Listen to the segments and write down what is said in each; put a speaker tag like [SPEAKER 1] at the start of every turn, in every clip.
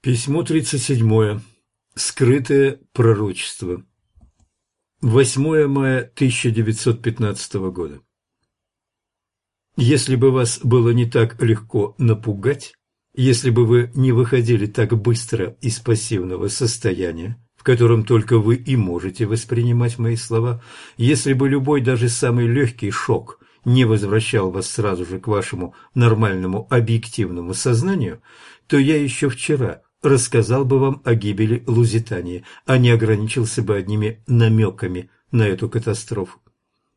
[SPEAKER 1] Письмо 37. Скрытое пророчество. 8 мая 1915 года. Если бы вас было не так легко напугать, если бы вы не выходили так быстро из пассивного состояния, в котором только вы и можете воспринимать мои слова, если бы любой, даже самый легкий шок не возвращал вас сразу же к вашему нормальному объективному сознанию, то я еще вчера – рассказал бы вам о гибели Лузитании, а не ограничился бы одними намеками на эту катастрофу.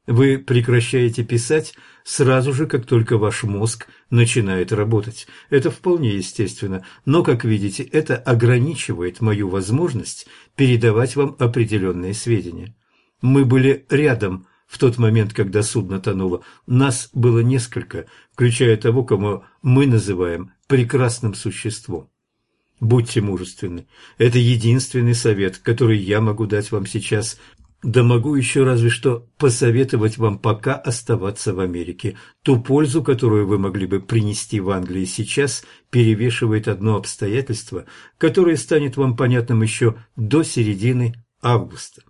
[SPEAKER 1] Вы прекращаете писать сразу же, как только ваш мозг начинает работать. Это вполне естественно, но, как видите, это ограничивает мою возможность передавать вам определенные сведения. Мы были рядом в тот момент, когда судно тонуло. Нас было несколько, включая того, кого мы называем прекрасным существом. Будьте мужественны. Это единственный совет, который я могу дать вам сейчас. Да могу еще разве что посоветовать вам пока оставаться в Америке. Ту пользу, которую вы могли бы принести в Англии сейчас, перевешивает одно обстоятельство, которое станет вам понятным еще до середины августа.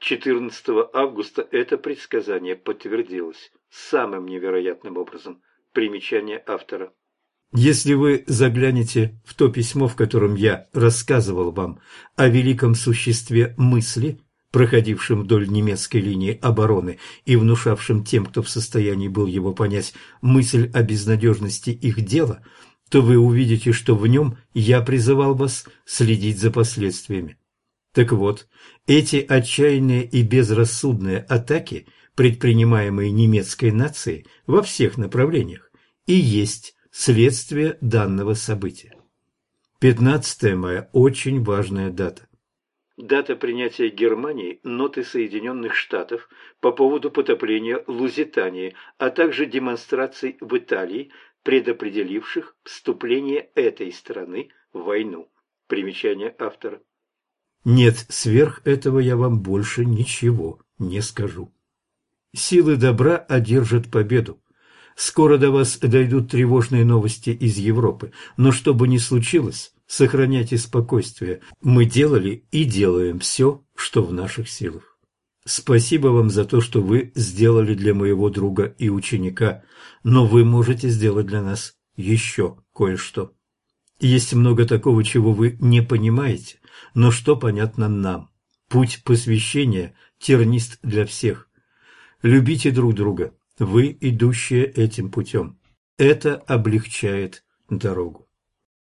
[SPEAKER 1] 14 августа это предсказание подтвердилось самым невероятным образом. Примечание автора. Если вы заглянете в то письмо, в котором я рассказывал вам о великом существе мысли, проходившем вдоль немецкой линии обороны и внушавшем тем, кто в состоянии был его понять, мысль о безнадежности их дела, то вы увидите, что в нем я призывал вас следить за последствиями. Так вот, эти отчаянные и безрассудные атаки, предпринимаемые немецкой нацией во всех направлениях, и есть следствие данного события. 15 мая – очень важная дата. Дата принятия Германии ноты Соединенных Штатов по поводу потопления Лузитании, а также демонстраций в Италии, предопределивших вступление этой страны в войну. Примечание автора. Нет, сверх этого я вам больше ничего не скажу. Силы добра одержат победу. Скоро до вас дойдут тревожные новости из Европы, но что бы ни случилось, сохраняйте спокойствие. Мы делали и делаем все, что в наших силах. Спасибо вам за то, что вы сделали для моего друга и ученика, но вы можете сделать для нас еще кое-что. Есть много такого, чего вы не понимаете, но что понятно нам. Путь посвящения тернист для всех. Любите друг друга, вы, идущие этим путем. Это облегчает дорогу.